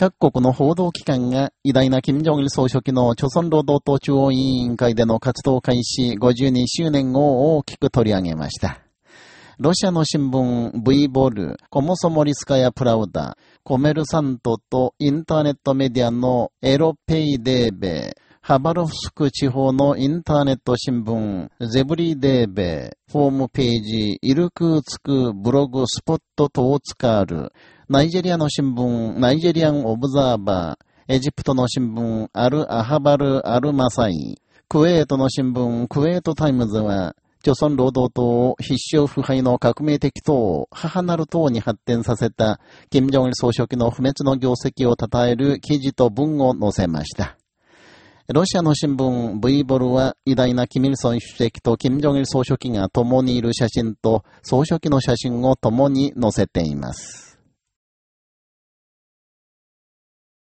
各国の報道機関が偉大な金正日総書記の朝鮮労働党中央委員会での活動開始52周年を大きく取り上げました。ロシアの新聞、V ボル、コモソモリスカヤプラウダ、コメルサントとインターネットメディアのエロペイデーベ、ハバロフスク地方のインターネット新聞、ゼブリーデーベ、ホームページ、イルクーツクブログスポットトーツカール、ナイジェリアの新聞、ナイジェリアンオブザーバー、エジプトの新聞、アル・アハバル・アル・マサイ、クウェートの新聞、クウェート・タイムズは、朝鮮労働党を必勝不敗の革命的党、母なる党に発展させた、金正日総書記の不滅の業績を称える記事と文を載せました。ロシアの新聞、ブイボルは、偉大なキムイルソン主席と金正日総書記が共にいる写真と、総書記の写真を共に載せています。